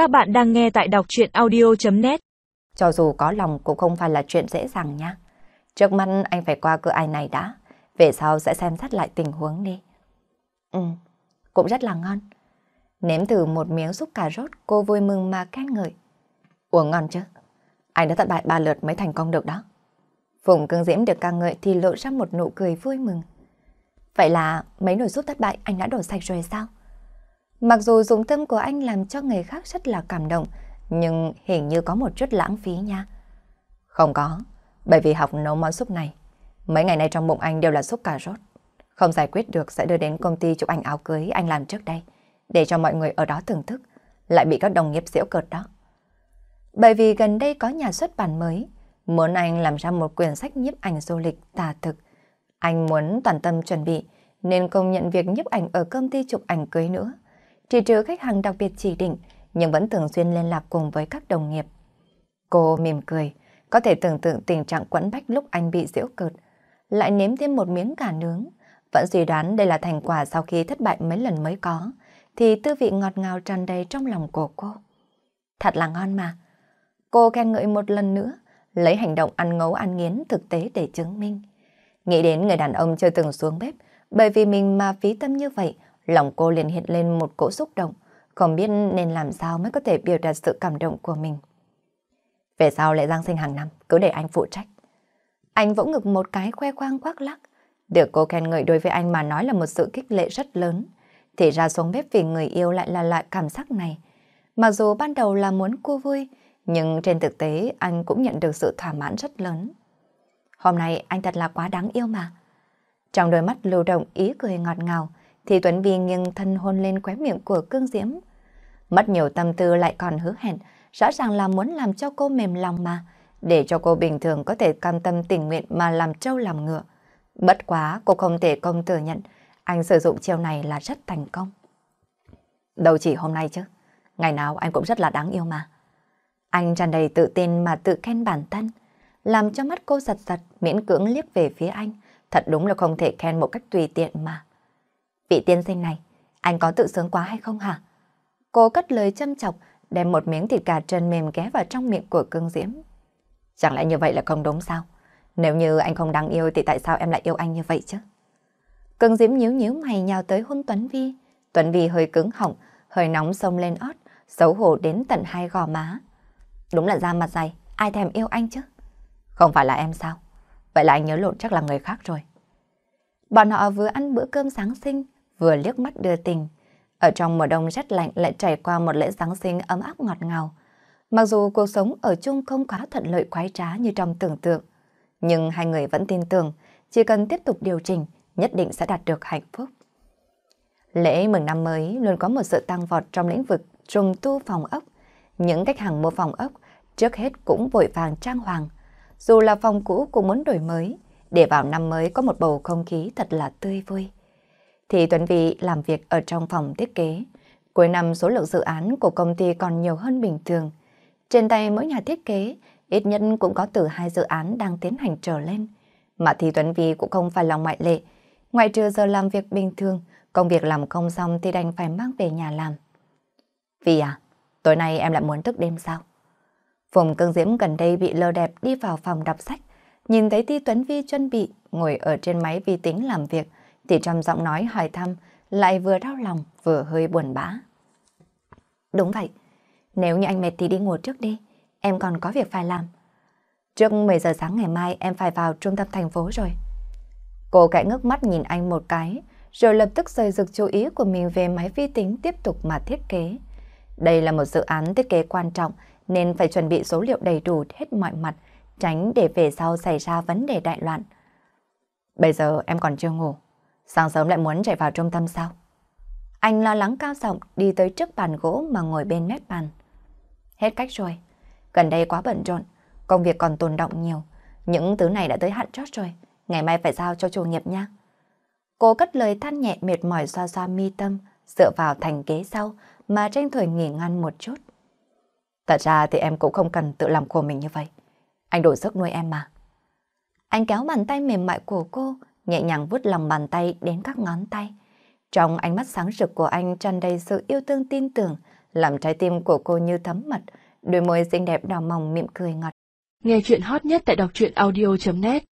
Các bạn đang nghe tại đọc chuyện audio.net Cho dù có lòng cũng không phải là chuyện dễ dàng nha. Trước mắt anh phải qua cửa ai này đã. Về sau sẽ xem xét lại tình huống đi. Ừ, cũng rất là ngon. Nếm thử một miếng xúc cà rốt, cô vui mừng mà khen ngợi. Uống ngon chứ? Anh đã thất bại ba lượt mới thành công được đó. Phùng cương diễm được ca ngợi thì lộ ra một nụ cười vui mừng. Vậy là mấy nồi súp thất bại anh đã đổ sạch rồi sao? Mặc dù dụng tâm của anh làm cho người khác rất là cảm động, nhưng hình như có một chút lãng phí nha. Không có, bởi vì học nấu món súp này, mấy ngày nay trong bụng anh đều là súp cà rốt. Không giải quyết được sẽ đưa đến công ty chụp ảnh áo cưới anh làm trước đây, để cho mọi người ở đó thưởng thức, lại bị các đồng nghiệp giễu cợt đó. Bởi vì gần đây có nhà xuất bản mới, muốn anh làm ra một quyển sách nhiếp ảnh du lịch tà thực. Anh muốn toàn tâm chuẩn bị, nên công nhận việc nhiếp ảnh ở công ty chụp ảnh cưới nữa. Chỉ trừ khách hàng đặc biệt chỉ định, nhưng vẫn thường xuyên liên lạc cùng với các đồng nghiệp. Cô mỉm cười, có thể tưởng tượng tình trạng quẫn bách lúc anh bị giễu cợt. Lại nếm thêm một miếng gà nướng, vẫn suy đoán đây là thành quả sau khi thất bại mấy lần mới có, thì tư vị ngọt ngào tràn đầy trong lòng của cô. Thật là ngon mà. Cô khen ngợi một lần nữa, lấy hành động ăn ngấu ăn nghiến thực tế để chứng minh. Nghĩ đến người đàn ông chưa từng xuống bếp, bởi vì mình mà phí tâm như vậy, lòng cô liền hiện lên một cỗ xúc động, không biết nên làm sao mới có thể biểu đạt sự cảm động của mình. Về sau lại giang sinh hàng năm, cứ để anh phụ trách. Anh vỗ ngực một cái khoe khoang khoác lắc. Được cô khen ngợi đối với anh mà nói là một sự kích lệ rất lớn. Thì ra xuống bếp vì người yêu lại là loại cảm giác này. Mặc dù ban đầu là muốn cô vui, nhưng trên thực tế anh cũng nhận được sự thỏa mãn rất lớn. Hôm nay anh thật là quá đáng yêu mà. Trong đôi mắt lưu động ý cười ngọt ngào, thì Tuấn Vi nghiêng thân hôn lên khóe miệng của cương diễm. Mất nhiều tâm tư lại còn hứa hẹn, rõ ràng là muốn làm cho cô mềm lòng mà, để cho cô bình thường có thể cam tâm tình nguyện mà làm trâu làm ngựa. Bất quá cô không thể công thừa nhận, anh sử dụng chiêu này là rất thành công. Đâu chỉ hôm nay chứ, ngày nào anh cũng rất là đáng yêu mà. Anh tràn đầy tự tin mà tự khen bản thân, làm cho mắt cô giật giật miễn cưỡng liếc về phía anh. Thật đúng là không thể khen một cách tùy tiện mà. Vị tiên sinh này, anh có tự sướng quá hay không hả? Cô cất lời châm chọc, đem một miếng thịt gà trần mềm ghé vào trong miệng của cương diễm. Chẳng lẽ như vậy là không đúng sao? Nếu như anh không đáng yêu thì tại sao em lại yêu anh như vậy chứ? Cương diễm nhíu nhíu mày nhào tới hôn Tuấn Vi. Tuấn Vi hơi cứng họng, hơi nóng sông lên ót, xấu hổ đến tận hai gò má. Đúng là da mặt dày, ai thèm yêu anh chứ? Không phải là em sao? Vậy là anh nhớ lộn chắc là người khác rồi. Bọn họ vừa ăn bữa cơm sáng sinh, vừa liếc mắt đưa tình. Ở trong mùa đông rất lạnh lại trải qua một lễ Giáng sinh ấm áp ngọt ngào. Mặc dù cuộc sống ở chung không quá thuận lợi khoái trá như trong tưởng tượng, nhưng hai người vẫn tin tưởng chỉ cần tiếp tục điều chỉnh nhất định sẽ đạt được hạnh phúc. Lễ mừng năm mới luôn có một sự tăng vọt trong lĩnh vực trùng tu phòng ốc. Những khách hàng mua phòng ốc trước hết cũng vội vàng trang hoàng. Dù là phòng cũ cũng muốn đổi mới, để vào năm mới có một bầu không khí thật là tươi vui thì Tuấn Vy làm việc ở trong phòng thiết kế. Cuối năm số lượng dự án của công ty còn nhiều hơn bình thường. Trên tay mỗi nhà thiết kế, ít nhất cũng có từ hai dự án đang tiến hành trở lên. Mà thì Tuấn Vy cũng không phải là ngoại lệ. Ngoại trừ giờ làm việc bình thường, công việc làm không xong thì đành phải mang về nhà làm. Vì à, tối nay em lại muốn thức đêm sao? Phùng Cương Diễm gần đây bị lơ đẹp đi vào phòng đọc sách, nhìn thấy Ti Tuấn Vi chuẩn bị ngồi ở trên máy vi tính làm việc, thì trong giọng nói hỏi thăm lại vừa đau lòng vừa hơi buồn bã. Đúng vậy, nếu như anh mệt thì đi ngủ trước đi, em còn có việc phải làm. Trước 10 giờ sáng ngày mai em phải vào trung tâm thành phố rồi. Cô cãi ngước mắt nhìn anh một cái, rồi lập tức rời rực chú ý của mình về máy vi tính tiếp tục mà thiết kế. Đây là một dự án thiết kế quan trọng nên phải chuẩn bị số liệu đầy đủ hết mọi mặt, tránh để về sau xảy ra vấn đề đại loạn. Bây giờ em còn chưa ngủ, Sáng sớm lại muốn chạy vào trung tâm sao? Anh lo lắng cao giọng đi tới trước bàn gỗ mà ngồi bên mép bàn. Hết cách rồi. Gần đây quá bận rộn, công việc còn tồn động nhiều. Những thứ này đã tới hạn chót rồi. Ngày mai phải giao cho chủ nghiệp nha. Cô cất lời than nhẹ mệt mỏi xoa xoa mi tâm, dựa vào thành ghế sau mà tranh thủ nghỉ ngăn một chút. Thật ra thì em cũng không cần tự làm khổ mình như vậy. Anh đổ sức nuôi em mà. Anh kéo bàn tay mềm mại của cô, nhẹ nhàng vuốt lòng bàn tay đến các ngón tay. Trong ánh mắt sáng rực của anh tràn đầy sự yêu thương tin tưởng, làm trái tim của cô như thấm mật, đôi môi xinh đẹp đỏ mỏng mỉm cười ngọt. Nghe chuyện hot nhất tại đọc truyện audio.net